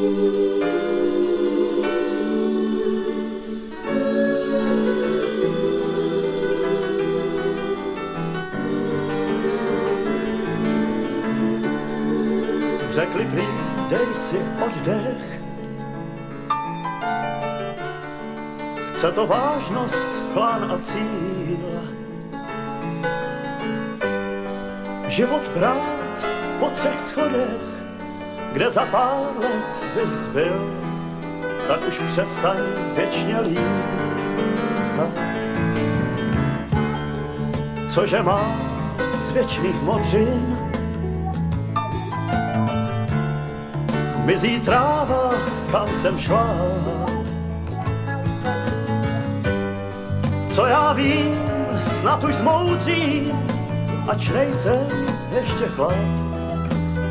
Řekli prý, dej si oddech. Chce to vážnost, plán a cíl. Život brát po třech schodech kde za pár let bys byl, tak už přestaň věčně lítat. Cože má z věčných modřin, mizí tráva, kam jsem šla. Co já vím, snad už zmoudřím, ač nejsem ještě chlap,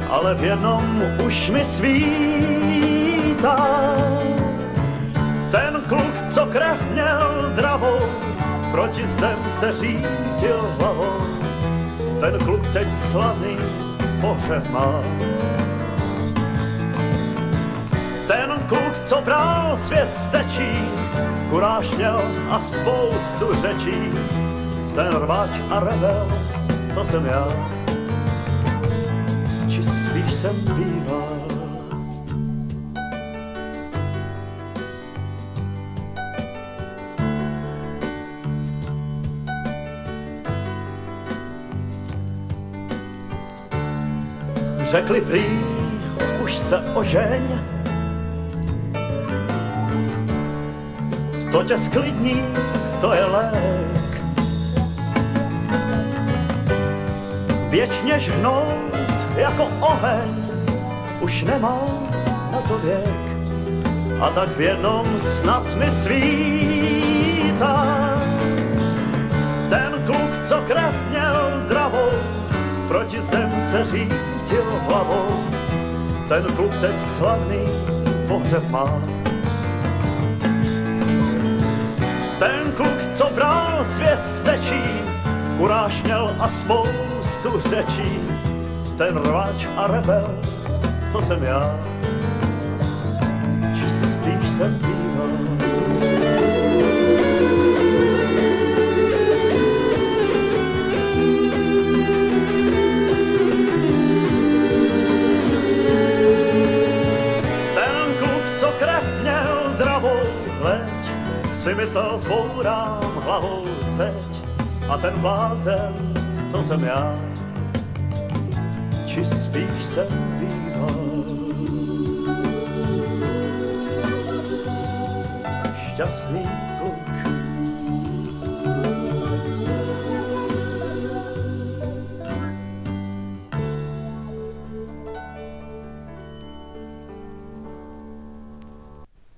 ale v jednom už mi svítá. Ten kluk, co krev měl dravou, proti zem se řídil hlavou. Ten kluk teď slavný pohřeb má. Ten kluk, co bral svět stečí, kuráž měl a spoustu řečí. Ten rváč a rebel, to jsem já, jsem býval. Řekli prý, už se ožeň, to tě sklidní, to je lék. Věčně žhnout jako oheň, už nemá na to věk. A tak v jednom snad mi svítá. Ten kluk, co krev měl dravou, proti zdem se řídil hlavou. Ten kluk teď slavný pohřeb má. Ten kluk, co bral svět stečí, kuráž měl a spoustu řečí. Ten rváč a rebel, to jsem já, či spíš jsem býval. Si myslel zbourám hlavou zeď. A ten blázen, to jsem já, či spíš jsem býval. Šťastný